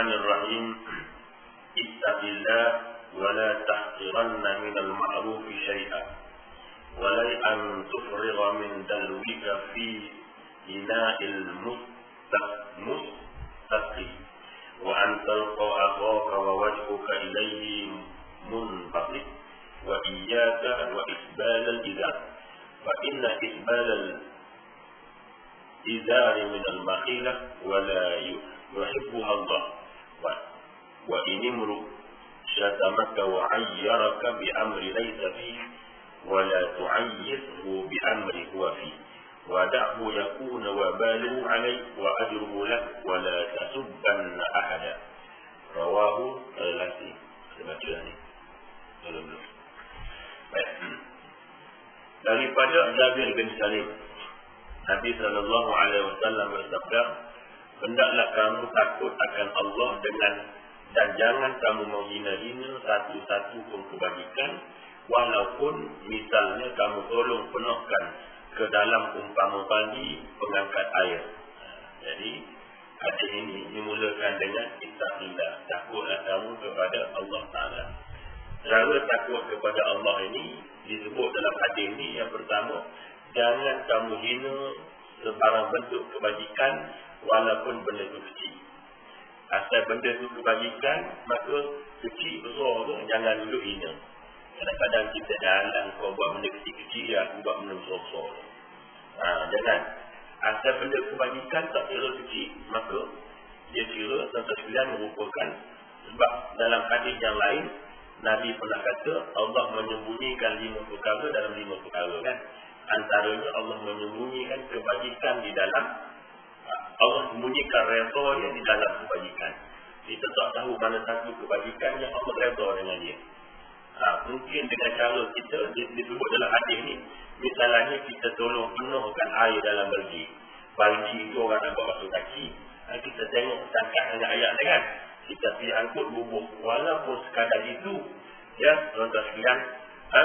الرحمن الرحيم. اتق الله ولا تحقرن من المعروف شيئا. ولي أن تفرغ من دلوك في إناء المستقي وأن تلقى أخاك ووجهك إليه منبطئ وإياك وإقبال الإذار فإن إقبال الإذار من المخيلة ولا يحبها الله. وإن امرؤ شتمك وعيرك بأمر ليس فيه ولا تعيره بأمر هو فيه. ودعه يكون وباله عليه وأجره لك ولا تسبن أحدا. رواه الغسي sebacanya daripada Jabir bin Salim Nabi wasallam bersabda hendaklah kamu takut akan Allah dengan dan jangan kamu menghina-hina satu-satu pun kebajikan walaupun misalnya kamu tolong penuhkan ke dalam umpama pagi pengangkat air. Jadi hadis ini dimulakan dengan ittaqillah, takutlah kamu kepada Allah Taala. Cara takut kepada Allah ini disebut dalam hadis ini yang pertama, jangan kamu hina sebarang bentuk kebajikan walaupun benda itu kecil. Asal benda itu kebajikan, maka kecil besar tu jangan dulu hina. Kadang-kadang kita jalan kau buat benda kecil-kecil ya aku buat benda besar-besar. Ha, jangan. Asal benda kebajikan tak kira kecil, maka dia kira tentang sekalian merupakan sebab dalam hadis yang lain Nabi pernah kata Allah menyembunyikan lima perkara dalam lima perkara kan. Antaranya Allah menyembunyikan kebajikan di dalam Allah sembunyikan redha dia di dalam kebajikan. Kita tak tahu mana satu kebajikan yang Allah redha dengan dia. Ha, mungkin dengan cara kita disebut dalam hadis ni misalnya kita tolong penuhkan air dalam bergi bergi itu orang nak buat basuh kaki ha, kita tengok cakap dengan ayat ni kan kita pergi angkut bubuk walaupun sekadar itu ya tuan-tuan sekalian ha,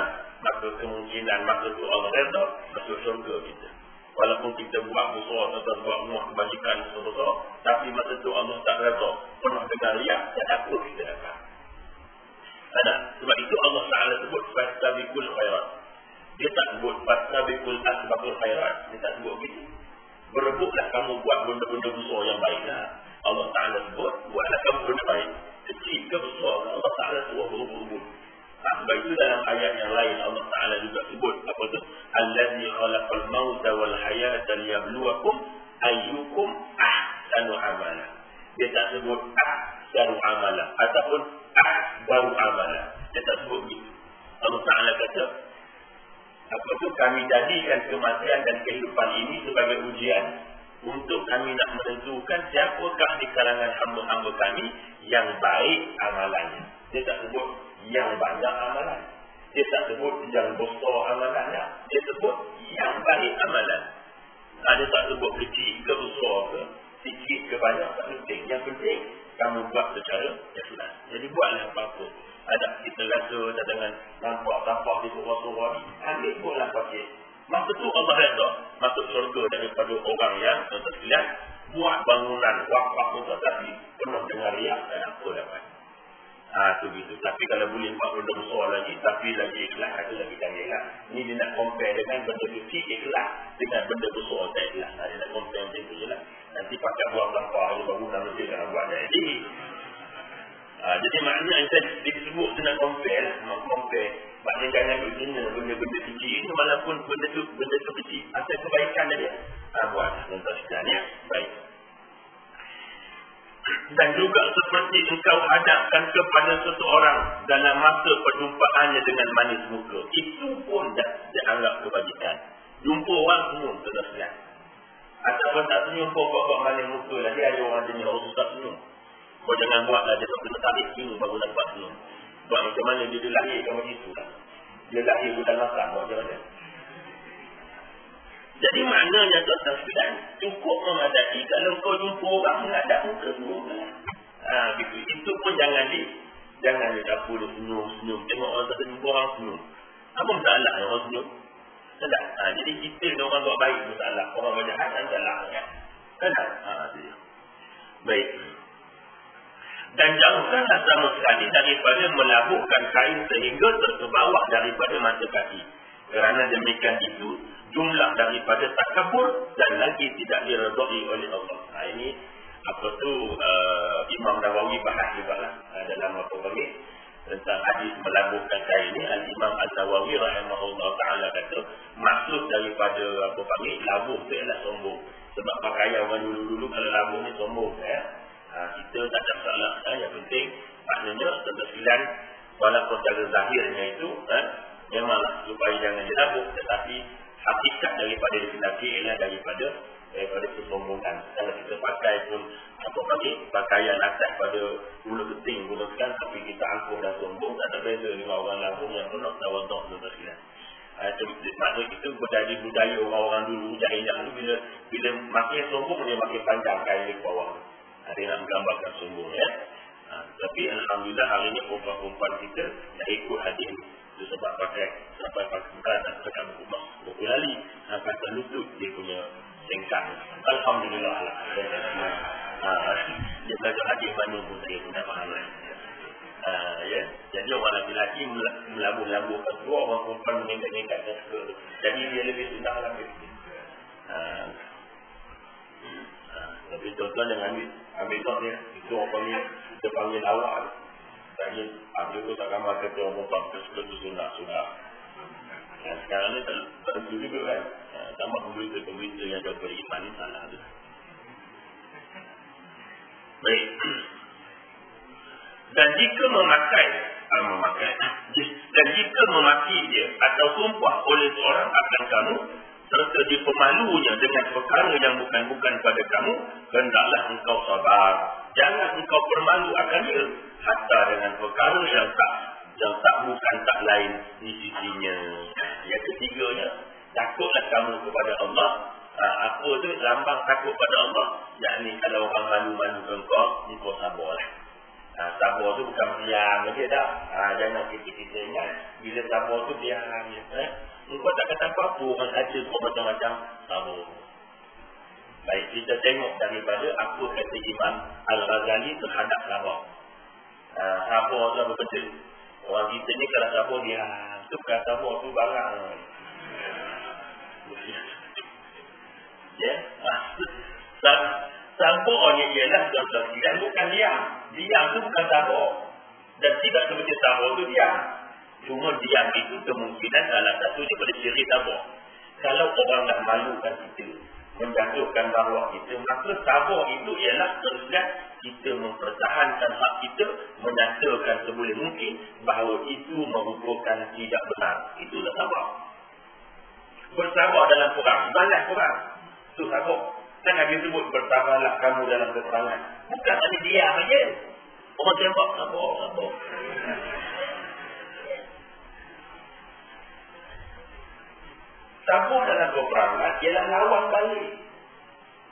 maka kemungkinan maka tu Allah redha masuk syurga kita walaupun kita buat besar atau buat rumah kebajikan besar tapi masa tu Allah tak redha penuh dengan riak dan takut kita datang ada. Sebab itu Allah Ta'ala sebut Fastabikul khairat. Dia tak sebut Fastabikul asbabul khairat. Dia tak sebut begitu. Berebutlah kamu buat benda-benda besar yang baiklah. Allah Ta'ala sebut, buatlah kamu benda baik. Kecil ke besar, Allah Ta'ala suruh berebut-rebut. Sebab itu dalam ayat yang lain Allah Ta'ala juga sebut apa tu? Allazi khalaqal mauta wal hayata liyabluwakum ayyukum ahsanu amala. Dia tak sebut ahsanu amala ataupun baru amalan. Dia tak sebut begitu. Allah Ta'ala kata, apa tu kami jadikan kematian dan kehidupan ini sebagai ujian untuk kami nak menentukan siapakah di kalangan hamba-hamba kami yang baik amalannya. Dia tak sebut yang banyak amalan. Dia tak sebut yang besar amalannya. Dia sebut yang baik amalan. Ada tak sebut kecil ke besar ke. Sikit ke banyak tak penting. Yang penting kamu buat secara ikhlas. Jadi buatlah apa-apa. Ada kita rasa dengan nampak tampak di bawah surah ni. Ambil buatlah pakai. Masa tu Allah reda. Masuk surga daripada orang yang tersilap. Buat bangunan wakaf untuk tapi penuh dengan riak dan apa dapat. Ha, tu gitu. Tapi kalau boleh buat benda besar lagi, tapi lagi ikhlas, itu lagi canggih lah. Ni dia nak compare dengan benda kecil ikhlas dengan benda besar tak ikhlas. Ha, dia nak compare macam tu je lah. Nanti pakai buat sampah, dia baru nak lebih nak buat jadi. Ha, jadi maknanya yang saya disebut dia nak compare lah. Nak compare. Maknanya jangan begini benda-benda kecil ini walaupun benda tu benda tu kecil. Asal kebaikan dia. Ha, buat. Contoh sekian ya. Baik dan juga seperti engkau hadapkan kepada seseorang dalam masa perjumpaannya dengan manis muka. Itu pun dah dianggap kebajikan. Jumpa orang senyum terus lah. Ataupun tak senyum pun buat manis muka lagi ada orang jenis orang susah senyum. Kau jangan buatlah dia tak kena tarik senyum baru dapat senyum. Buat macam mana dia, dia lahir macam itu lah. Dia lahir bukan masak buat macam mana. Jadi maknanya tuan-tuan sekalian cukup memadai kalau kau jumpa orang menghadap muka semua. Ha, gitu. Itu pun jangan di jangan di dapur senyum senyum tengok orang tak jumpa orang senyum. Apa masalah yang orang senyum? Tidak. Ha, jadi kita ni orang buat baik masalah. Orang banyak kan salah. Tidak. Ha, baik. Dan jauhkanlah sama sekali daripada melabuhkan kain sehingga terbawah daripada mata kaki. Kerana demikian itu, jumlah daripada takabur dan lagi tidak diredai oleh Allah. Nah, ini apa tu uh, Imam Nawawi bahas juga lah uh, dalam apa panggil tentang hadis melabuhkan kain ini. Al Imam Al Nawawi rahimahullah taala kata maksud daripada apa panggil labuh tu ialah sombong. Sebab pakaian orang dulu-dulu kalau labuh ni sombong ya. Uh, kita tak ada salah. Uh, yang penting maknanya tentang walaupun secara zahirnya itu uh, memanglah supaya jangan dilabuh. Tetapi hakikat daripada definasi ialah daripada daripada kesombongan. Kalau kita pakai pun apa lagi pakaian atas pada bulu keting gunakan tapi kita angkuh dan sombong tak ada beza dengan orang lain yang penuh tawaduk dan berkhianat. Uh, maknanya kita berjadi budaya orang-orang dulu jahiliah dulu bila bila makin sombong dia makin panjang kain di bawah. Uh, dia nak menggambarkan sombong ya. Uh, tapi Alhamdulillah hari ini perempuan-perempuan kita dah ikut hadis dia sebab pakai sampai berat dan tekan rumah. Berapa kali sampai terlutut dia punya sengkang. Alhamdulillah lah. Ha, dia belajar hadis mana pun saya pun tak faham. Ha, ya? jadi orang lelaki melabur-labur ke dua orang perempuan meningkat-ningkat dan suka jadi dia lebih senang lah. Ha, tapi tuan-tuan jangan ambil ambil tuan dia. Itu orang panggil kita panggil awak jadi ada pun tak ramai kata orang tak suka tu sunat sudah. Ya, sekarang ni tak tentu juga kan. Ya, tambah pemberita-pemberita yang ada beriman ni salah tu. Baik. Dan jika memakai uh, memakai dan jika memaki dia atau sumpah oleh seorang akan kamu serta dipemalunya dengan perkara yang bukan-bukan pada kamu hendaklah engkau sabar jangan engkau permalu akan dia hatta dengan perkara yang tak yang tak bukan tak lain di sisinya. Yang ketiganya, takutlah kamu kepada Allah. Ha, apa tu lambang takut kepada Allah? Yakni kalau orang malu-malu engkau, engkau sabarlah. Ha, sabar tu bukan diam saja dah. Ha, jangan kita-kita ingat. Bila sabar tu diam. Eh? Engkau tak kata apa-apa, orang kata kau macam-macam. Sabar. Baik, kita tengok daripada apa kata Imam Al-Ghazali terhadap sabar. Uh, sabar tu apa betul? Orang kita ni kalau sabar dia tu bukan sabar tu barang. Ya, yeah. sabar ni ialah tuan-tuan dan bukan diam. Diam tu bukan sabar. Dan tidak seperti sabar tu diam. Cuma diam itu kemungkinan salah satu daripada ciri sabar. Kalau orang nak malukan kita, menjatuhkan bahawa kita maka sabar itu ialah kerja kita mempertahankan hak kita menyatakan seboleh mungkin bahawa itu merupakan tidak benar. Itulah sabar bersabar dalam perang. Balas perang. Itu sabar kan Nabi sebut bersabarlah kamu dalam peperangan bukan hanya diam saja. Orang tembak sabar sabar Sabar dalam peperangan ialah lawan balik.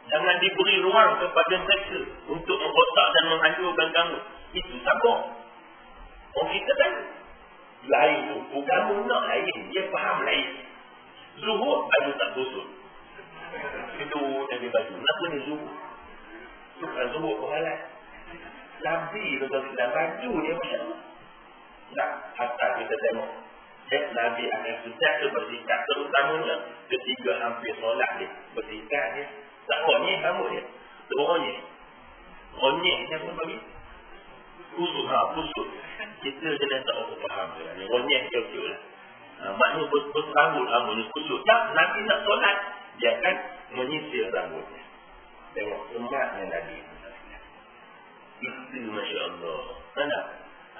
Jangan diberi ruang kepada mereka untuk mengkotak dan menghancurkan kamu. Itu sabar. Orang kita kan lain tu. Agama nak lain. Dia faham lain. Zuhur baju tak busuk. Itu Nabi baju. Kenapa ni zuhur? Bukan zuhur berhalat. Tu dalam baju dia macam tu. Tak. Hatta kita tengok. Ya, Nabi akan sejak tu bersikap. Terutamanya ketika hampir solat dia. Bersikap dia. Tak ronyek rambut dia. Tak ronyek. Ronyek dia pun bagi. Kusuk ha, kusuk. Kita kena tak apa faham. Ni ronyek dia okey lah. Ha, maknanya rambut ni kusuk. Tak, Nabi nak solat. Dia akan menyisir rambutnya. Tengok umatnya Nabi. Itu Masya Allah. Mana?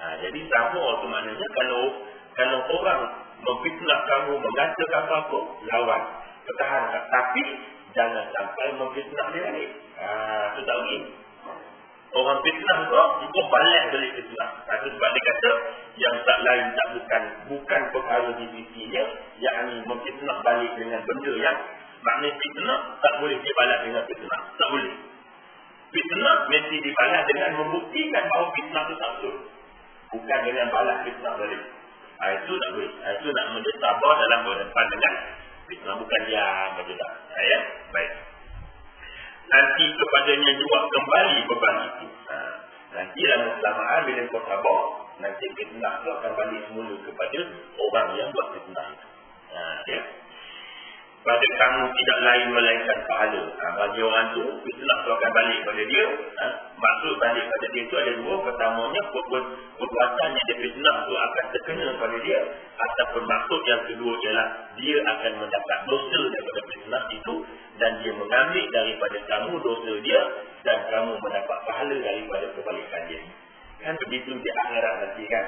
Ha, jadi sama tu maknanya kalau kalau orang memfitnah kamu, mengatakan apa-apa, lawan. Pertahankan. Tapi jangan sampai memfitnah dia. Ah, itu tak boleh. Orang fitnah tu, itu balik balik fitnah. Itu sebab dia kata, yang tak lain tak bukan bukan perkara di sisi dia, yang memfitnah balik dengan benda yang maknanya fitnah, tak boleh dia balas dengan fitnah. Tak boleh. Fitnah mesti dibalas dengan membuktikan bahawa fitnah itu tak betul. Bukan dengan balas fitnah balik. Ha, itu tak boleh. Ha, itu nak menjadi dalam berdepan dengan fitnah. Bukan tak. Ha, ya? Baik. Nanti kepadanya juga kembali beban itu. Ha, nanti dalam keselamatan bila kau sabar, nanti fitnah itu akan balik semula kepada orang yang buat fitnah itu. Ha, ya? Pada kamu tidak lain melainkan pahala. Ha, bagi orang tu, fitnah tu akan balik pada dia. Ha, maksud balik pada dia tu ada dua. Pertamanya, perbuatan yang dia fitnah tu akan terkena pada dia. Ataupun maksud yang kedua ialah dia akan mendapat dosa daripada fitnah itu. Dan dia mengambil daripada kamu dosa dia. Dan kamu mendapat pahala daripada kebalikan dia. Kan begitu di akhirat nanti kan.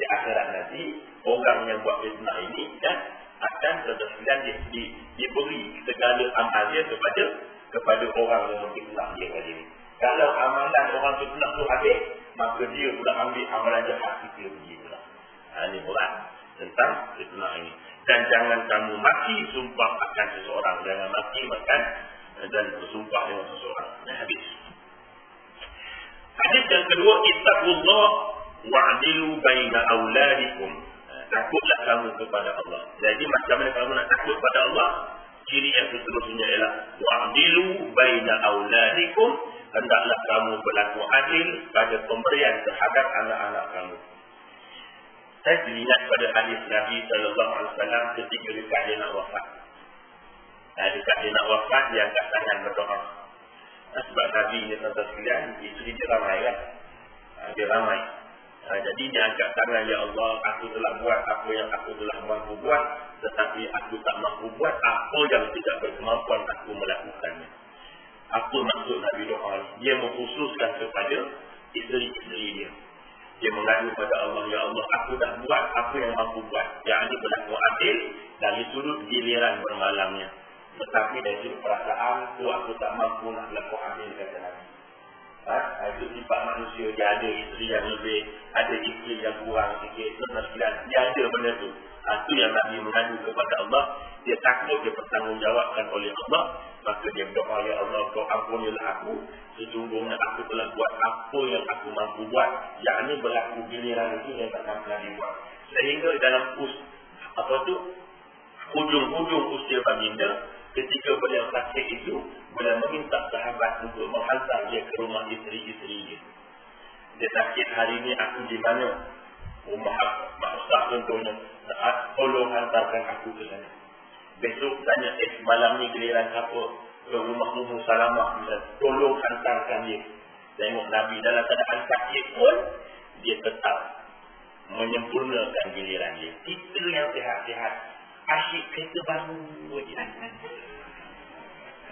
Di akhirat nanti, orang yang buat fitnah ini kan akan kemudian di, di, diberi segala amal dia kepada kepada orang yang fitnah dia tadi ni. Kalau amalan orang fitnah tu habis, maka dia pula ambil amalan jahat kita pergi pula. Ha, ini berat tentang fitnah ini. Dan jangan kamu mati sumpah akan seseorang. Jangan mati makan dan bersumpah dengan seseorang. Nah, habis. Hadis yang kedua, Ittaqullah wa'adilu baina awladikum takutlah kamu kepada Allah. Jadi macam mana kamu nak takut kepada Allah? Ciri yang seterusnya ialah wa'dilu baina auladikum hendaklah kamu berlaku adil pada pemberian terhadap anak-anak kamu. Saya teringat pada hadis Nabi sallallahu alaihi wasallam ketika dekat dia nak wafat. Nah, dekat dia nak wafat dia angkat tangan berdoa. Nah, sebab Nabi ni tuan-tuan sekalian, isteri dia ramai kan? Dia ramai. Ha, jadi dia angkat tangan, Ya Allah, aku telah buat apa yang aku telah mampu buat, tetapi aku tak mampu buat apa yang tidak berkemampuan aku melakukannya. Apa maksud Nabi doa Dia mengkhususkan kepada isteri-isteri dia. Dia mengadu kepada Allah, Ya Allah, aku dah buat apa yang mampu buat. Yang ini berlaku adil dari sudut giliran bermalamnya. Tetapi dari perasaan, aku, aku tak mampu nak berlaku adil, kata Nabi. Ha? Itu sifat manusia. Dia ada isteri yang lebih. Ada isteri yang kurang sikit. Dia ada benda tu. Ha, itu yang Nabi mengadu kepada Allah. Dia takut dia bertanggungjawabkan oleh Allah. Maka dia berdoa, Ya Allah, kau ampunilah aku. Sejujurnya aku telah buat apa yang aku mampu buat. Yang ini berlaku giliran itu yang tak mampu lagi buat. Sehingga dalam us, apa tu, ujung-ujung usia baginda, ketika beliau sakit itu, beliau meminta sahabat untuk menghantar dia ke rumah isteri-isteri dia. Dia sakit hari ini aku di mana? Rumah maksud contohnya. Saat tolong hantarkan aku ke sana. Besok tanya, eh malam ni giliran apa? Ke rumah Ummu Salamah. Tolong hantarkan dia. Tengok Nabi dalam keadaan sakit pun, dia tetap menyempurnakan giliran dia. Kita yang sihat-sihat asyik kereta baru je.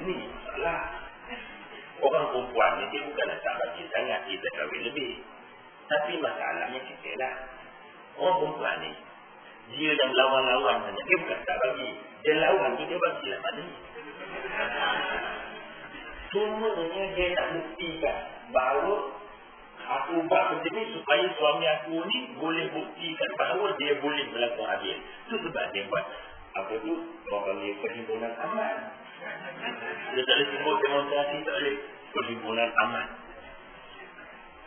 Ni salah. Orang perempuan ni dia bukanlah tak bagi sangat kita kahwin lebih. Tapi masalahnya kita lah. Orang perempuan ni, dia yang lawan-lawan saja. Dia bukan tak bagi. Dia lawan dia bagi lah mana. Semuanya dia nak buktikan bahawa aku buat macam ni supaya suami aku ni boleh buktikan bahawa dia boleh melakukan adil. Itu sebab dia buat apa tu orang panggil perhimpunan aman dia tak boleh sebut demonstrasi, tak boleh. Perhimpunan aman.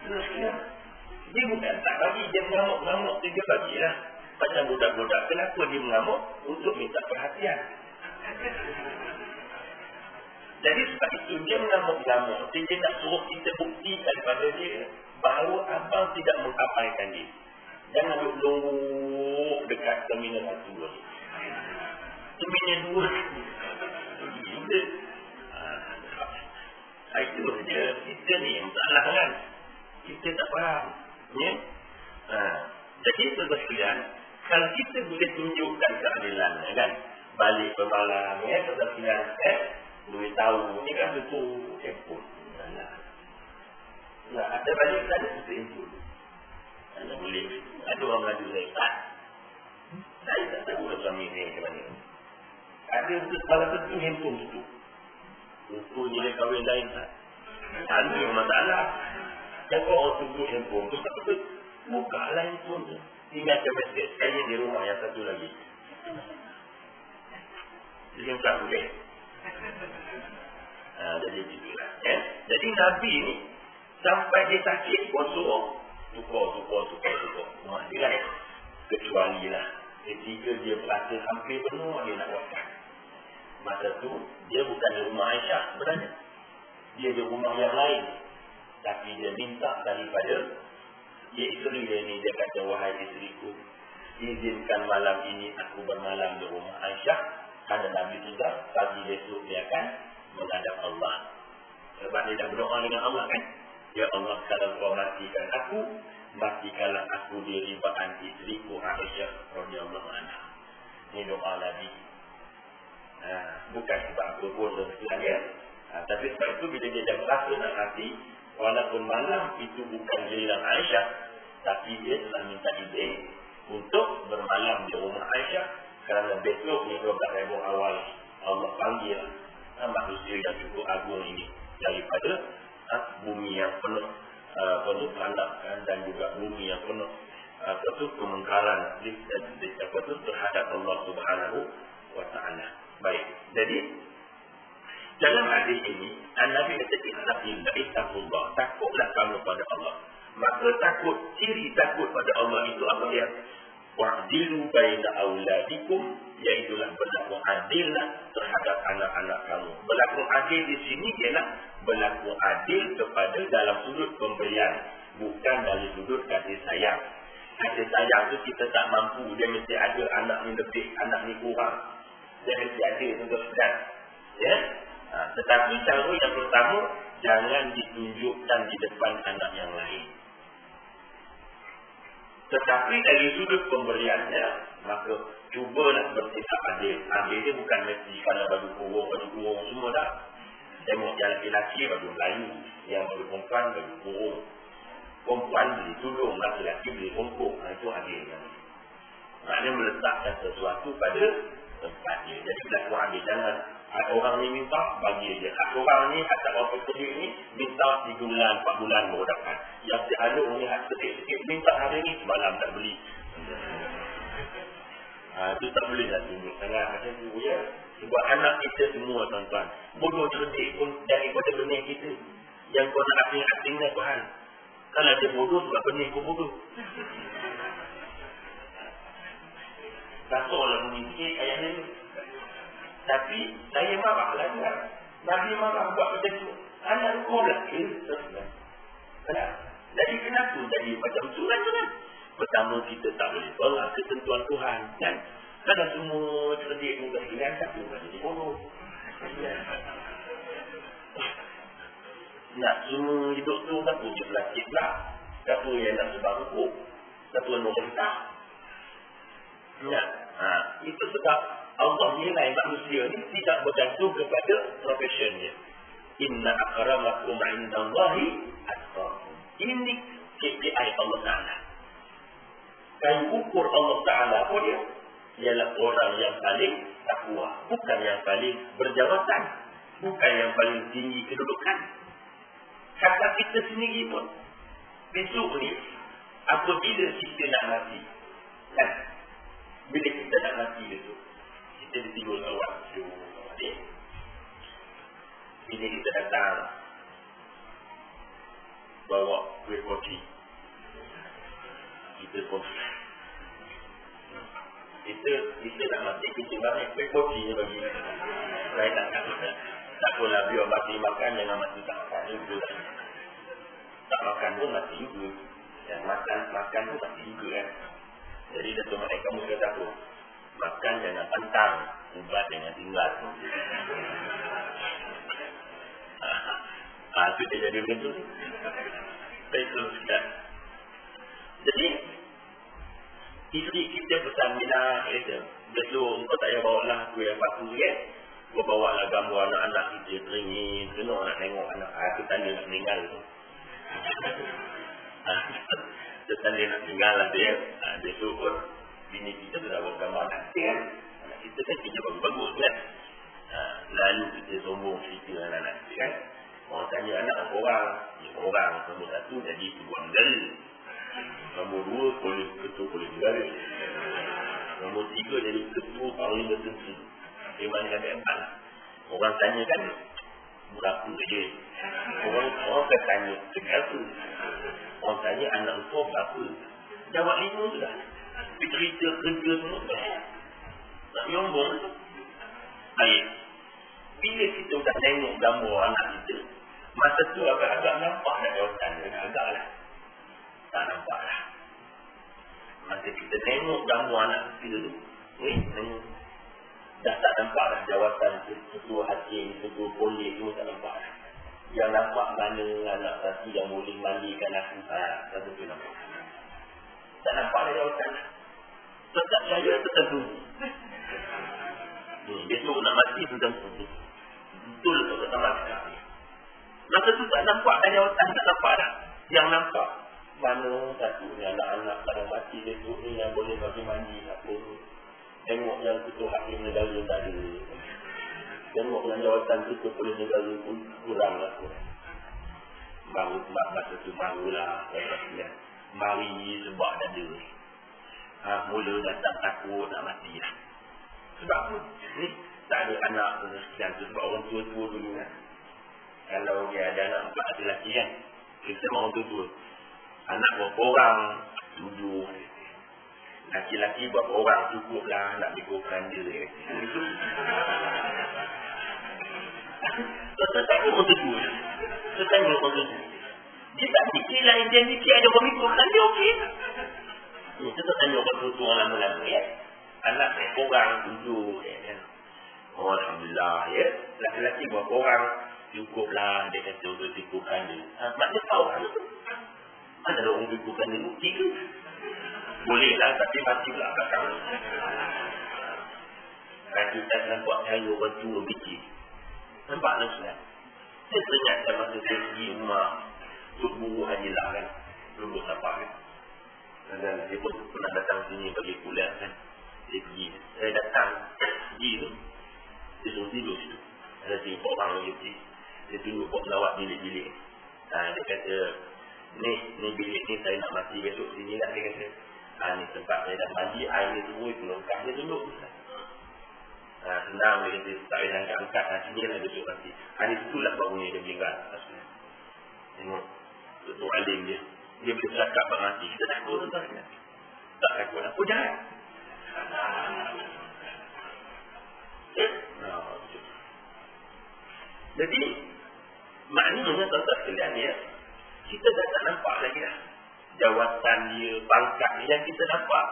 Teruskan. Dia bukan tak bagi, dia mengamuk-mengamuk, Dia bagilah. Macam budak-budak, kenapa dia mengamuk? Untuk minta perhatian. Jadi sebab itu dia mengamuk-ngamuk. Dia nak suruh kita bukti daripada dia. Bahawa abang tidak mengapaikan dia. Jangan duduk lungguk dekat terminal 1-2. Terminal 2 kita ha, ah, ah, itu hanya kita ni yang kan kita tak faham ya? ha, jadi tuan-tuan lah sekalian kalau kita boleh tunjukkan keadilan ya kan balik ke malam ya, tuan lah sekalian eh, boleh tahu ni kan itu ya, handphone Nah, ada banyak kan, ada putih itu. Ada boleh. Ada orang lagi lekat. Saya tak tahu lah macam ini ke mana. Ada untuk salah satu handphone itu. Untuk dia kahwin lain tak. Ada masalah. Yang kau orang tunggu handphone tu tak betul. Buka lah handphone tu. Tinggal ke mesej. Saya di rumah yang satu lagi. Jadi tak boleh. Ha, jadi itulah. Eh? Jadi Nabi ni Sampai dia sakit pun suruh Tukar, tukar, tukar, tukar Mak dia kan Kecuali lah Ketika dia berasa hampir penuh Dia nak wafat Masa tu Dia bukan di rumah Aisyah sebenarnya. Dia di rumah yang lain. Tapi dia minta daripada Dia isteri dia ni Dia kata wahai isteriku Izinkan malam ini aku bermalam di rumah Aisyah. Kerana Nabi sudah Pagi besok dia akan Menghadap Allah. Sebab dia dah berdoa dengan Allah kan? Ya Allah kalau kau matikan aku Matikanlah aku di ribaan isteriku Aisyah radhiyallahu anha. Ini doa Nabi ha, Bukan sebab apa pun ya. ha, Tapi sebab itu bila dia dah berasa nak mati Walaupun malam itu bukan giliran Aisyah Tapi dia telah minta izin Untuk bermalam di rumah Aisyah Kerana besok ni 12 ribu awal Allah panggil ha, manusia yang cukup agung ini Daripada bumi yang penuh uh, penuh kan, dan juga bumi yang penuh uh, penuh kemungkaran apa tu terhadap Allah Subhanahu wa taala. Baik. Jadi dalam hadis ini Nabi kata inna ittaqullah takutlah kamu pada Allah. Maka takut ciri takut pada Allah itu apa dia? Wa'dilu baina auladikum Iaitulah berlaku adillah terhadap anak-anak kamu Berlaku adil di sini ialah Berlaku adil kepada dalam sudut pemberian Bukan dari sudut kasih sayang Kasih sayang tu kita tak mampu Dia mesti ada anak ni lebih, anak ni kurang Mesti ada untuk sedang Ya ha, Tetapi cara yang pertama Jangan ditunjukkan di depan anak yang lain tetapi dari sudut pemberiannya, maka cubalah bersikap adil. Adil dia bukan mesti kalau baju kurung, baju kurung semua dah. Tengok yang lelaki baju Melayu, yang baju perempuan baju kurung. Perempuan beli tudung, lelaki beli pungkuk. Nah, itu adil. Maknanya meletakkan sesuatu pada tempatnya. Jadi bila kurang adil, jangan ada orang ni minta, bagi dia. Ada orang ni, ada orang pekerja ni, minta 3 bulan, 4 bulan baru dapat. Yang si anak ni, sikit-sikit, minta hari ni, semalam tak beli. Ha, itu tak boleh lah tunjuk sangat macam tu ya. Sebab anak kita semua tuan-tuan. Bodoh cerdik pun daripada benih kita. Yang kau nak asing-asing ni Tuhan. Kalau dia bodoh sebab benih kau bodoh. Tak tahu lah mungkin ayah ni. Tapi saya marah lah kan. Nabi marah buat macam tu. Anak kau lah. Kenapa? Jadi kenapa jadi macam tu lah kan? Pertama kita tak boleh tolak ketentuan Tuhan. Kan? Kalau semua cerdik muka hilang, tak boleh jadi bodoh. Nak semua hidup tu tak pelatih lah. Tak punya yang nak sebab hukum. Tak punya nombor tak. Ya. Ha. Itu sebab Allah nilai manusia ni tidak bergantung kepada profesionnya. Inna akramakum indallahi atqakum. Ini KPI Allah Ta'ala. Kayu ukur Allah Ta'ala pun dia ialah orang yang paling takwa. Bukan yang paling berjawatan. Bukan yang paling tinggi kedudukan. Kata kita sendiri pun. Besok ni, apabila kita nak mati. Kan? Bila kita nak mati besok Dia tidur kawan. Ini kita datang. Bawa kuih kopi. Kita pun. Kita, kita nak mati kita banyak kuih kopi je bagi. Saya nak. Tak pula biar mati makan jangan mati tak makan juga. Tak makan pun mati juga. Yang makan, makan pun mati juga kan. Jadi Mat kamu kata aku. Makan jangan pantang. Ubat jangan tinggal. Ah, itu dia jadi begitu. Saya teruskan. Jadi, isteri kita pesan Mina, kata, betul, kau tak payah bawa lah kue yang batu kan. Kau bawa lah gambar anak-anak kita teringin, kena nak tengok anak aku tanda nak meninggal tu. Dia tanda nak meninggal lah dia. Dia suruh, bini kita sudah bawa gambar nanti kan. Anak kita kan kerja bagus-bagus kan. Lalu kita sombong cerita anak-anak kita kan. Orang tanya anak orang, ya orang nombor satu jadi sebuah negara. Nombor dua polis ketua polis negara. Nombor tiga jadi ketua parlimen tertentu. Memang ada empat. Orang tanya kan berapa je. Orang orang kan tanya berapa. Orang tanya anak kau berapa. Jawab lima tu dah. Cerita kerja semua tak. Nyombong. Baik. Bila kita dah tengok gambar anak kita, Masa tu agak-agak nampak dah jawatan. Agak lah. Tak nampak lah. Masa kita tengok gambar anak kita tu. Eh, tengok. Dah tak nampak dah jawatan ketua hakim, ketua polis tu tak nampak dah. Yang nampak mana anak satu yang boleh mandikan aku. Ha, satu tu nampak. Tak nampak dah jawatan. Tetap saya tetap tunggu. Hmm, besok nak mati tentang tunggu. Betul tu tak nampak Masa tu tak nampak dah jawatan, tak nampak dah. Yang nampak, mana satu ni anak-anak pada mati dia tu ni yang boleh bagi mandi apa. Tengok yang ketua hakim negara tak ada. Tengok yang jawatan ketua polis negara pun kurang lah. Baru sebab masa tu barulah. Ya. Mari sebab dah ada. Ha, mula dah tak takut nak mati lah. Sebab apa? Ni tak ada anak yang tu sebab orang tua-tua dulu kan kalau dia ada anak empat ada lelaki kan kita mau tujuh anak berapa orang tujuh laki-laki berapa orang cukup lah nak bikukan dia itu tetapi orang tujuh tetapi orang tujuh dia tak fikir lain dia fikir ada orang bikukan dia okey kita tanya orang tujuh orang lama-lama ya anak berapa orang tujuh ya. Oh, Alhamdulillah ya. Laki-laki berapa orang cukuplah dia kata untuk tikukan dia. Ha, maknanya tahu kan? Mana orang tikukan dia? Bukti ke? Boleh lah, tapi mati pula belakang. Kan kita nampak cara orang tua fikir. Nampak lah sudah. Saya ternyata masa saya pergi rumah Tuk Guru Hajilah kan. Tunggu siapa kan. Dan dia pun pernah datang sini bagi kuliah kan. Dia pergi. Saya datang. Pergi tu. Dia suruh tidur situ. Saya tengok orang lagi dia tunjuk buat lawat bilik-bilik. Ha, dia kata, ni, ni bilik ni saya nak mati besok sini lah. Dia kata, ha, ni tempat saya dah mandi, air dia turun, itu lengkap dia tunjuk. Ha, senang dia kata, tak payah angkat-angkat, ha, sini lah besok mati. Ha, ni itulah bangunnya dia meninggal. Tengok, Tutup alim dia. Dia boleh cakap bang mati. Kita takut tuan Tak takut. Aku jahat. Jadi Maknanya tuan-tuan sekalian ya, kita dah tak nampak lagi lah. Jawatan dia, pangkat dia yang kita nampak.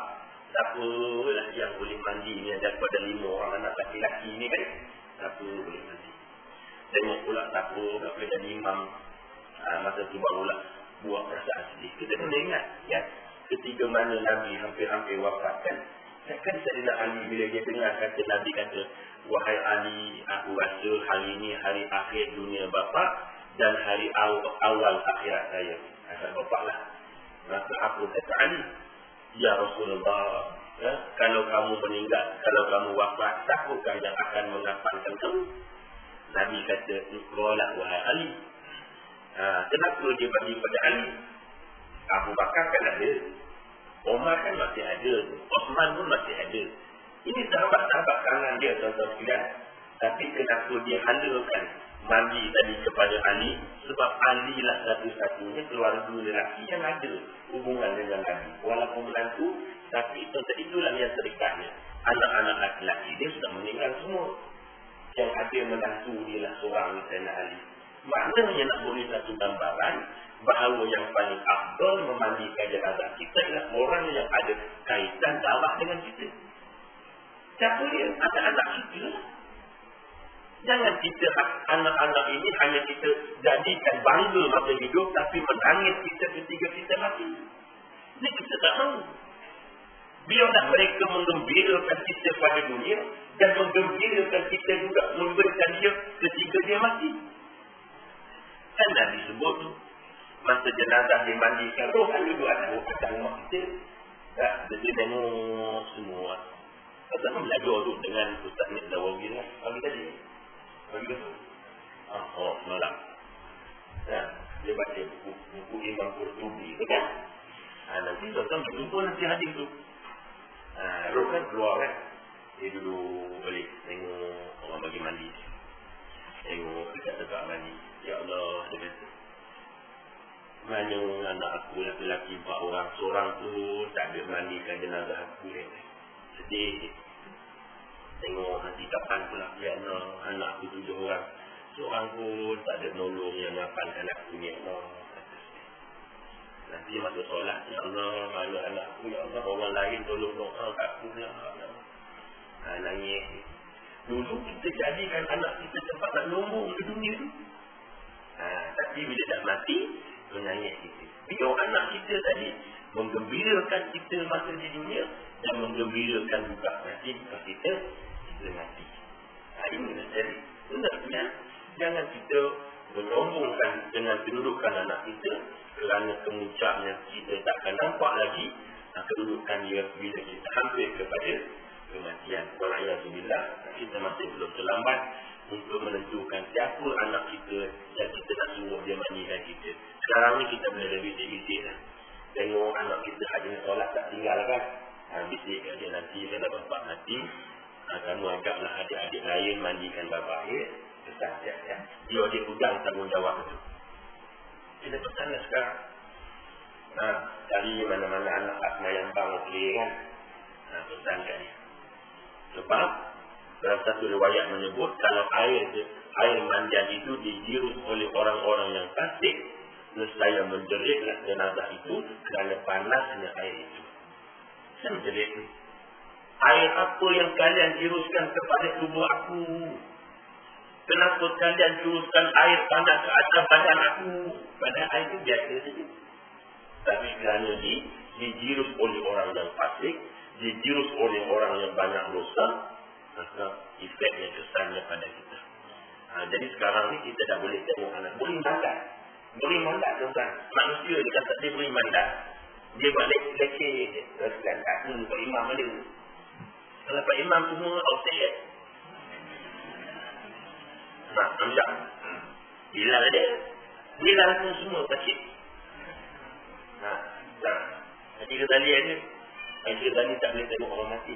Siapa lah yang boleh mandi ni daripada lima orang anak laki-laki ni kan. Siapa boleh mandi. Tengok pula siapa tak boleh jadi imam. Ha, masa tu barulah buat perasaan sedih. Kita kena ingat ya. Ketika mana Nabi hampir-hampir wafat kan. Kan Sayyidina Ali bila dia dengar kata Nabi kata Wahai Ali, aku rasa hari ini hari akhir dunia bapa dan hari awal, awal akhirat saya. Kata bapa lah. Maka aku kata Ali, Ya Rasulullah, ya, kalau kamu meninggal, kalau kamu wafat, tahutkah yang akan mengapankan kamu? Nabi kata, Ikolah wahai Ali. Ha, kenapa dia bagi pada Ali? Abu Bakar kan ada. Omar kan masih ada. Osman pun masih ada. Ini sahabat-sahabat kanan dia tuan-tuan sekalian. Tapi kenapa dia halakan mandi tadi kepada Ali? Sebab Ali lah satu-satunya keluarga lelaki yang ada hubungan dengan Nabi. Walaupun menantu, tapi tuan-tuan itulah yang terdekatnya. Anak-anak lelaki dia sudah meninggal semua. Yang ada menantu dia lah seorang Sayyidina Ali. Maknanya nak beri satu gambaran bahawa yang paling afdal memandikan jenazah kita adalah orang yang ada kaitan darah dengan kita. Siapa dia? Anak-anak kita. Jangan kita anak-anak ini hanya kita jadikan bangga masa hidup tapi menangis kita ketika kita mati. Ini kita tak tahu. Biarlah mereka menggembirakan kita pada dunia dan menggembirakan kita juga memberikan dia ketika dia mati. Kan dah disebut tu. Masa jenazah dimandikan, roh kan duduk ada kat rumah kita. Tak, dia tengok semua. Pasal belajar tu dengan Ustaz Mek Zawawi lah. Pagi tadi. Ah, oh, malam. Ya, dia baca buku, buku Imam Qurtubi tu kan. Ha, nanti tuan-tuan berjumpa nanti hadir tu. Ha, roh kan keluar kan. Dia duduk balik tengok orang bagi mandi. Tengok dekat-dekat mandi. Ya Allah, dia kata. Mana anak aku lelaki empat orang. Seorang tu tak ada mandikan jenazah aku. Dia. Sedih. Tengok nanti kapan pula dia anak. Anak aku tujuh orang. Seorang pun tak ada nolong yang makankan aku ni. Allah. Nanti masa solat. Ya Allah, mana anak aku. Ya Allah, orang lain tolong doa kat aku. Ya Allah. Ha, nangis. Dulu kita jadikan anak kita cepat nak nombor ke dunia tu. Ha, tapi bila dah mati, menangis kita. Biar anak kita tadi menggembirakan kita masa di dunia dan menggembirakan juga nanti kalau kita mati. Ha, ini jadi. Sebenarnya, jangan kita menyombongkan dengan kedudukan anak kita kerana kemuncaknya kita takkan nampak lagi kedudukan dia bila kita hampir kepada kematian. Walaikumsalam. Kita masih belum terlambat untuk menentukan siapa anak kita yang kita nak suruh dia mandikan kita. Sekarang ni kita boleh lebih bisik lah. Tengok anak kita hanya solat tak tinggal kan. Ha, bisik kat dia nanti kalau bapak mati. Kamu anggaplah adik-adik lain mandikan bapak ya. Pesan siap-siap. Dia dia pegang tanggungjawab itu. Kita pesan sekarang. Ha, cari mana-mana anak asma yang bang okey kan. Ha, pesan dia. Sebab dalam satu riwayat menyebut kalau air air mandian itu dijirus oleh orang-orang yang fasik, nescaya menjeritlah jenazah itu kerana panasnya air itu. Saya menjerit. Air apa yang kalian jiruskan kepada tubuh aku? Kenapa kalian juruskan air panas ke atas badan aku? Badan air itu biasa saja. Tapi kerana di, dijirus oleh orang yang fasik, dijirus oleh orang yang banyak dosa, maka efeknya kesannya pada kita. Ha, jadi sekarang ni kita dah boleh tengok anak. Boleh mandat. Boleh mandat tuan-tuan. Manusia dia kata dia boleh mandat. Dia buat leke je. Teruskan tak. Hmm, Pak Imam ada. Kalau Pak Imam semua outside. Nah, nampak. Hmm. Bilang ada. Bilang pun semua sakit. Nah, nah. Nanti kita tali ada. Kita tali tak boleh tengok orang mati.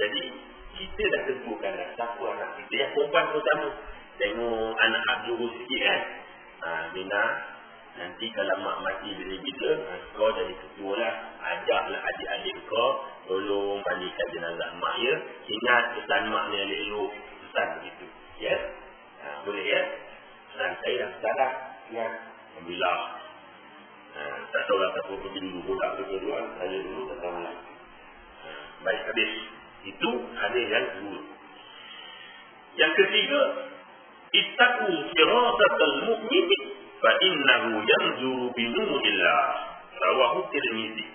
Jadi kita dah tentukan dah siapa anak kita. Yang perempuan terutama. Tengok anak Abdul sikit kan. Ha, Mina. Nanti kalau mak mati bila-bila. Ha, kau jadi ketua lah. Ajaklah adik-adik kau. Tolong mandikan jenazah mak ya. Ingat pesan mak ni elok-elok. Pesan begitu. Ya. Ha, boleh ya. Pesan saya dah salah. Ya. Alhamdulillah. Ha, tak tahu lah siapa pergi dulu. Budak ke kedua. Saya dulu tak tahu lah. Ha, baik habis. Itu ada yang dua. Yang ketiga, ittaqu firatatal mu'min innahu yanzuru bi nurillah. Rawahu Tirmizi.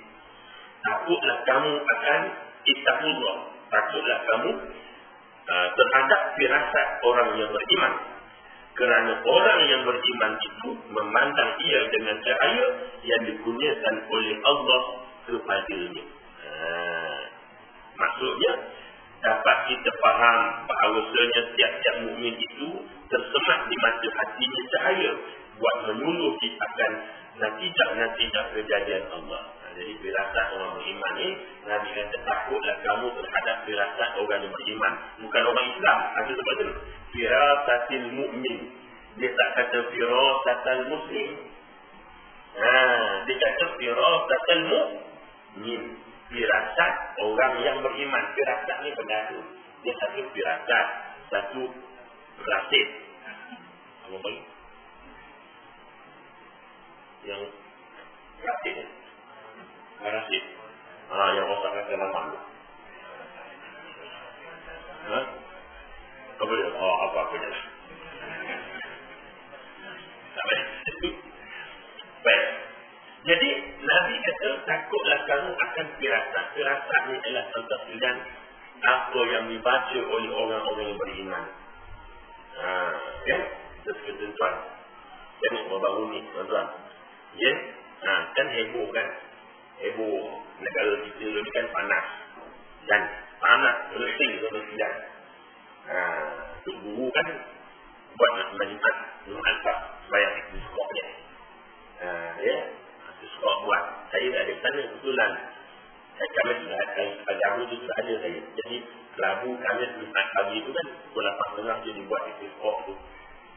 Takutlah kamu akan ittaqullah. Takutlah kamu uh, terhadap firasat orang yang beriman. Kerana orang yang beriman itu memandang ia dengan cahaya yang dikurniakan oleh Allah kepadanya. Uh, Maksudnya dapat kita faham bahawa setiap-tiap mukmin itu tersemat di mata hatinya cahaya buat menyuluh akan natijah-natijah kejadian Allah. jadi firasat orang beriman ni Nabi kata takutlah kamu terhadap firasat orang yang beriman. Bukan orang Islam. Ada sebab tu. Firasatil mu'min. Dia tak kata firasatil muslim. Ha, dia kata firasatil mu'min. Firasat orang yang beriman. Firasat ni benda tu. Dia satu firasat. Satu rasid. Apa baik? Yang rasid ni. Rasid. Ha, yang rosak kata nama tu. Ha? Apa dia? Oh, apa-apa je lah. Tak baik. Jadi, Nabi kata, takutlah kamu akan firasat. Firasat ni adalah tentang pilihan apa yang dibaca oleh orang-orang yang beriman. Ha, ya? Terus kita tuan. Tengok baru ni, tuan-tuan. Ya? Ha, kan heboh kan? Heboh. Negara kita ni kan panas. Dan panas, resing sama sidang. Ha, Tuk Guru kan buat nak majlis Mantap bayar itu skopnya. Ha, ya? Itu skop buat. Saya ada sana kebetulan. Saya kami sudah ada hari itu sudah ada saya. Jadi Rabu kami Jumat pagi itu kan pukul 8 tengah dia dibuat itu skop tu.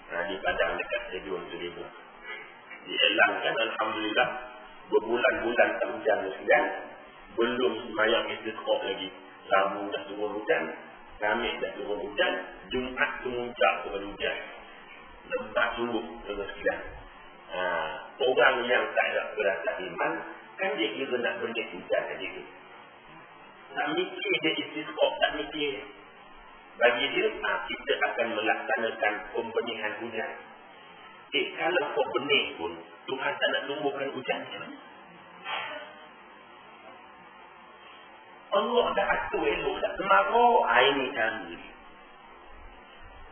Ha, di padang dekat stadium tu dia buat. Dielangkan Alhamdulillah berbulan-bulan tak hujan sekian. Belum semayang itu skop lagi. Rabu dah turun hujan. Kami dah turun hujan. Jumat kemuncak turun hujan. Lepas sungguh turun sekian. Ha, orang yang tak ada perasaan iman kan dia kira nak berdek hujan saja tu. Tak mikir dia istiskop, tak mikir. Bagi dia, ha, kita akan melaksanakan pembenihan hujan. Eh, kalau kau benih pun, Tuhan tak nak tumbuhkan hujan. Allah dah atur elok, tak semarau, ha, ini kami.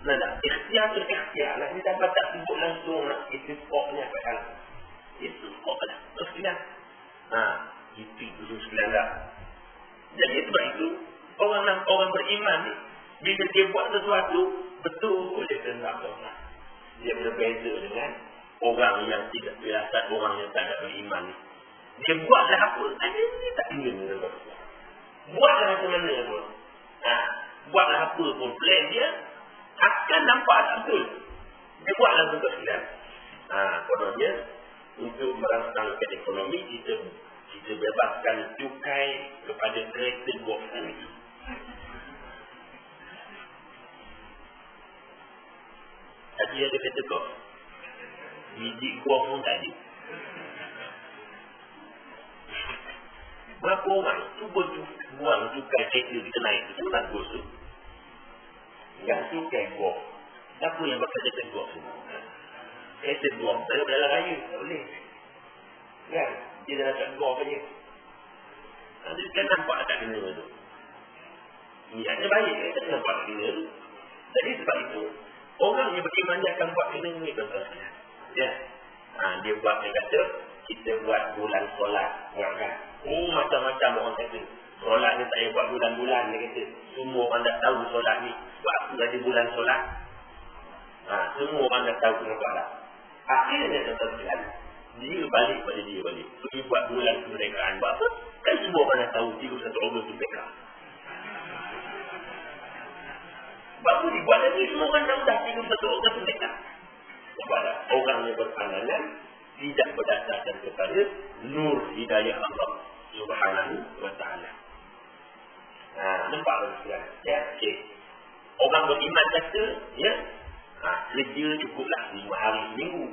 Nah, nah, ikhtiar tu ikhtiar lah. Kita dapat tak sebut langsung nak istiskopnya kat dalam. Istiskop lah. Terus kita Ha, itu dulu sekalian dah. Jadi sebab itu, orang orang beriman ni, bila dia buat sesuatu, betul dia kena Allah. Dia berbeza dengan orang yang tidak biasa, orang yang tak ada beriman. Dia buatlah apa, ada dia tak ingin dengan Allah. Buatlah macam mana pun. Ha, buatlah apa pun, plan dia, akan nampak tak betul. Dia buatlah untuk sekalian. Ha, kononnya, untuk merangsangkan ekonomi kita kita bebaskan cukai kepada kereta golf itu. Tadi ada kereta golf. Biji golf pun tadi. Berapa orang cuba buang cukai kereta kita naik pun bagus tu. Yang cukai golf. Siapa yang bakal kereta golf tu? Kereta golf tak boleh raya. Tak boleh. Kan? Dia dah nak golf saja. Nanti kan nampak tak kena tu. Niatnya baik. Kan tak nampak kena tu. Jadi sebab itu, orang yang beriman dia akan buat kena ni tuan Ya. Ha, dia buat, dia kata, kita buat bulan solat. Buat kan? Oh, macam-macam orang kata. Solat ni payah buat bulan-bulan, dia kata. Semua orang dah tahu solat ni. Buat apa ada bulan solat? Ha, semua orang dah tahu kenapa lah. Akhirnya tuan-tuan dia balik pada dia balik. Pergi buat bulan kemerdekaan. Buat apa? Kan semua orang tahu 31 Ogos tu mereka. Apa dibuat lagi semua orang dah 31 Ogos tu mereka. Sebab orang yang berpandangan tidak berdasarkan kepada nur hidayah Allah subhanahu wa ta'ala. Ha, nampak tak? Ya, okey. Orang beriman kata, ya, ha, kerja cukuplah 5 hari seminggu.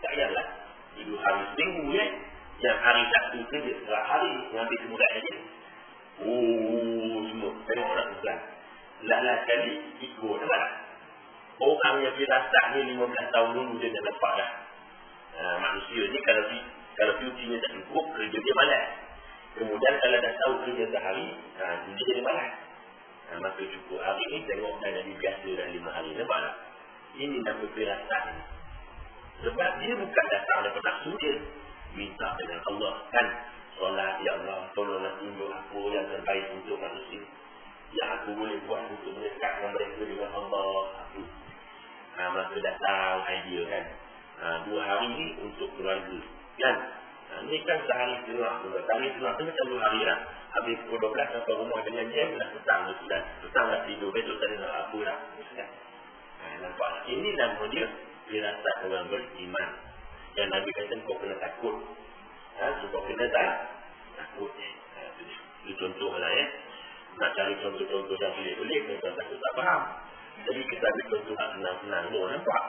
Tak payahlah Ibu hari seminggu ya. Yang hari satu kerja setengah hari. Ngambil semudah saja. Oh, semua. Tengok orang tuan. Lalah kali ikut. Nampak Orang yang firasat ni 15 tahun dulu dia dah nampak dah. Ha, manusia ni kalau kalau cutinya tak cukup, kerja dia malas. Kemudian kalau dah tahu kerja sehari, ha, dia jadi malas. Ha, maka cukup hari ni tengok dah jadi biasa dah 5 hari. Nampak tak? Ini nama firasat ni. Sebab dia bukan datang daripada nafsu dia. Minta dengan Allah kan. Solat, Ya Allah, tolonglah tunjuk aku yang terbaik untuk manusia. Yang aku boleh buat untuk mendekatkan mereka dengan Allah. Aku. Ha, maka datang idea kan. Ha, dua hari ni untuk keluarga. Kan? Ha, ini kan sehari setengah juga. Sehari setengah tu macam dua hari lah. Habis pukul 12 sampai rumah dengan jam dah petang tu sudah. Petang dah tidur. Besok tak ada nak apa lah. Ha, nampak? Ini nama dia firasat orang beriman. Yang Nabi kata kau kena takut. Ha, so kau kena tak? Takut. Ha, itu contoh lah ya. Nak cari contoh-contoh yang boleh-boleh. Kau takut tak faham. Jadi kita ambil contoh senang-senang. Oh, nampak?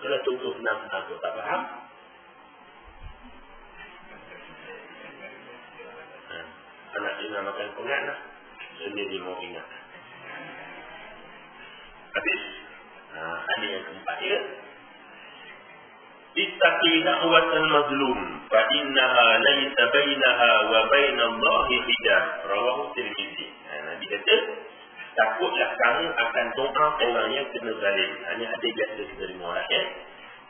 Kalau contoh senang-senang kau tak faham. Ha, anak Cina makan pengat lah. Sendiri mau ingat. Habis. Ha, ada yang keempat ya. Ittaqi da'watan mazlum fa innaha laysa bainaha wa bainallahi hijab. Rawahu Tirmizi. Ha, Nabi kata, takutlah kamu akan doa orang yang kena zalim. Hanya ada biasa kita dengar ya.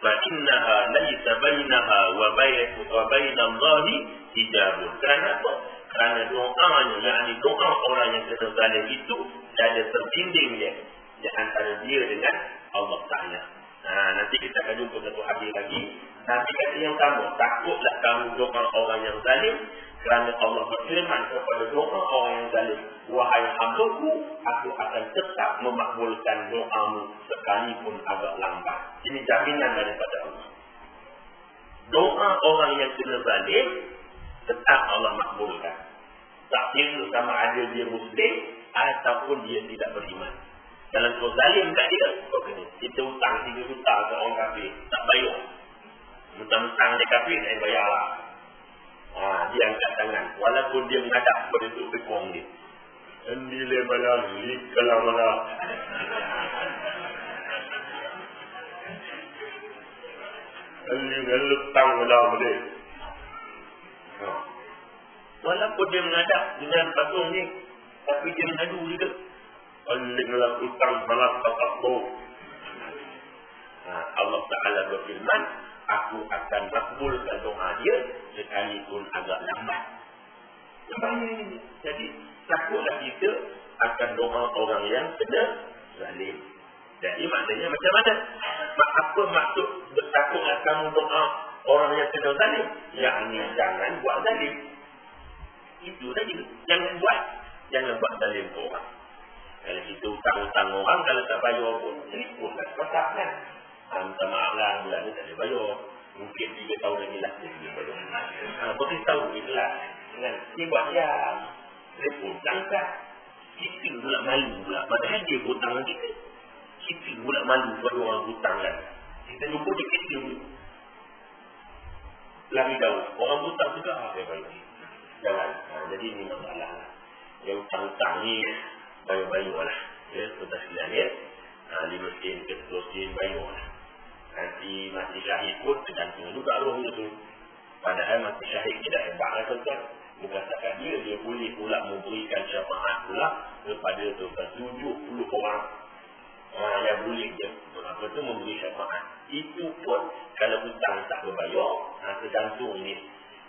Fa innaha laysa bainaha wa bain wa bainallahi hijab. Kerana apa? Kerana doanya, yakni doa orang yang kena zalim itu ada terdinding dia di antara dia dengan Allah Taala. Ha, nanti kita akan jumpa satu hadis lagi. Nanti kata yang sama, takutlah kamu doa orang yang zalim kerana Allah berfirman kepada doa orang yang zalim, wahai hambaku, aku akan tetap memakbulkan doamu sekalipun agak lambat. Ini jaminan daripada Allah. Doa orang yang kena zalim tetap Allah makbulkan. Tak kira sama ada dia muslim ataupun dia tidak beriman. Dalam kau zalim kat dia, kena. Kita hutang 3 juta ke orang kafir. Tak bayar. Hutang-hutang dia kafir, saya bayar lah. Ha, dia angkat tangan. Walaupun dia menghadap pada tu pekong dia. Endile balang, likala mana. Endile letang malam dia. Ha. Walaupun dia menghadap dengan patung ni, tapi dia mengadu juga. Alinglah utang balas tak ha, Allah Ta'ala berfirman, aku akan makbulkan doa dia sekalipun agak lambat. Jadi, takutlah kita akan doa orang yang kena zalim. Jadi maknanya macam mana? Apa maksud bertakutlah kamu doa orang yang kena zalim? Yang jangan buat zalim. Itu tadi. Jangan buat. Jangan buat zalim orang. Kalau kita utang-utang orang, kalau tak bayar pun, telefon kan. Kotak kan? Ha, minta maaf lah, bulan ni tak boleh bayar. Mungkin 3 tahun lagi lah, dia boleh bayar. Ha, beritahu ikhlas. Kan? Dia buat ya. Telefon, tangkap. Kita pula malu pula. Padahal dia hutang kita. Kita pula malu pada orang hutang kan. Kita jumpa dia kita. Lari jauh. Orang hutang juga, ha, dia bayar. Jangan. Ha, jadi ini masalah lah. Yang hutang-hutang ni, bayar-bayar lah. Ya, sekalian ya. Ha, lima sen ke sepuluh sen bayar lah. Nanti mati syahid pun tergantung juga roh itu. Padahal mati syahid tidak hebat lah tuan Bukan setakat dia, dia boleh pula memberikan syafaat pula kepada tuan tujuh puluh orang. Ha, yang boleh dia apa tu memberi syafaat. Itu pun kalau hutang tak berbayar, ha, tergantung ni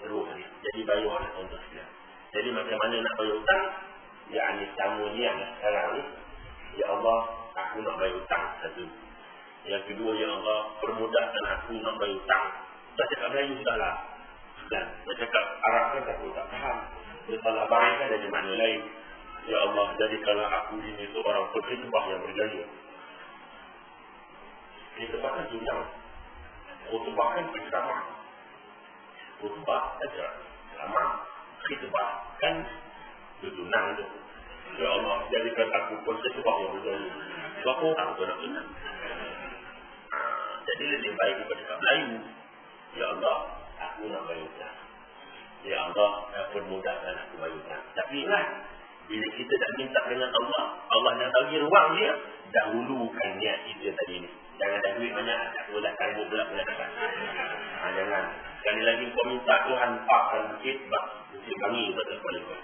roh ni. Jadi bayar lah tuan sekalian. Jadi macam mana nak bayar hutang? Ya ni tamu ni yang sekarang ni. Ya Allah, aku nak bayar hutang satu. Yang kedua, Ya Allah, permudahkan aku nak bayar hutang. Tak cakap Melayu dah lah. Dan saya cakap Arab kan aku tak faham. Dia salah baringkan dari mana lain. Ya Allah, jadikanlah aku ini seorang pekerjah yang berjaya. Kita bahkan dunia. Khutbah kan bersama. Khutbah saja. Sama. Kita bahkan tunang itu. Ya Allah, jadikan aku pekerjah yang berjaya. Sebab orang tu nak ingat. Jadi lebih baik kepada kaum lain. Ya Allah, aku nak bayar hutang. Ya Allah, aku bayar hutang. Tapi ingat, bila kita dah minta dengan Allah, Allah yang bagi ruang dia, dahulukan niat kita tadi ni. Jangan dah duit banyak, tak boleh karbuk pula pula. Ha, jangan. Sekali lagi kau minta Tuhan pakkan bukit, bak, bukit bangi betul kau.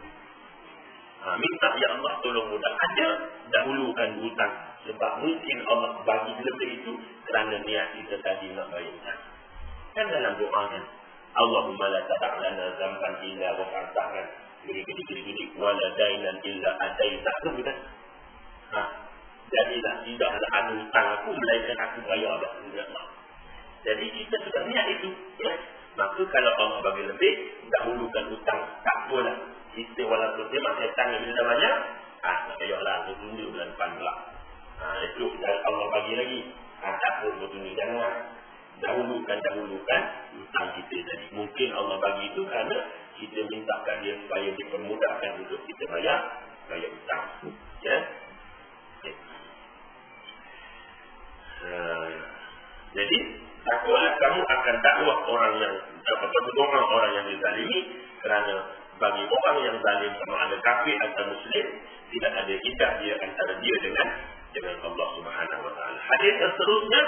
Ha, minta ya Allah tolong mudah. Ada, dahulukan hutang. Sebab mungkin Allah bagi lebih itu kerana niat kita tadi nak bayar. Kan dalam doa kan. Allahumma la tata'lana zamban illa wa fartahan. Gini-gini-gini. Wala dainan illa adaita. Itu kita. Ha. Jadilah tidaklah ada hutang aku melainkan aku bayar. Allah. Jadi kita sudah niat itu. Ya. Maka kalau Allah bagi lebih, dahulukan hutang. Tak apalah. Kita walaupun dia masih hutang yang bila banyak, ah, tak payahlah. Aku tunggu bulan depan pula. Ah, itu Allah bagi lagi. Ah, tak apa, aku tunggu. Jangan. Dahulukan, dahulukan hutang kita tadi. Mungkin Allah bagi itu kerana kita minta kat dia supaya dipermudahkan untuk kita bayar bayar hutang. Ya. Uh, jadi takutlah kamu akan dakwah orang yang dapat orang orang yang dizalimi kerana bagi orang yang zalim sama ada kafir atau muslim tidak ada idah dia antara dia dengan dengan Allah Subhanahu wa taala. Hadis yang seterusnya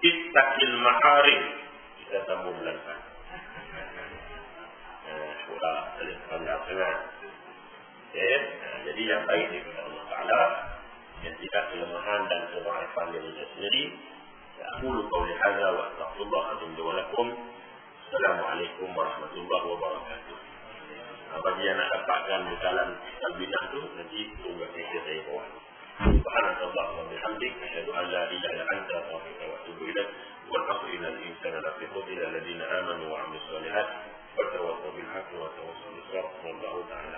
Ittaqil Maharim. Kita sambung bulan depan. Nah, sudah alhamdulillah. Ya, jadi yang baik ni kepada Allah Taala yang tidak kelemahan dan kebaikan dirinya sendiri. Ya, Aku kau li hadza wa astaghfirullah azim wa lakum. Assalamualaikum warahmatullahi wabarakatuh. Bagi yang nak dapatkan di dalam bidang itu, nanti tunggu kerja saya bawah. سبحانك اللهم وبحمدك أشهد أن لا إله إلا أنت أستغفرك وأتوب إليك. والحق إن الإنسان لفي خذ إلى الذين آمنوا وعملوا الصالحات وتواصوا بالحق وتواصوا بالصبر. والله تعالى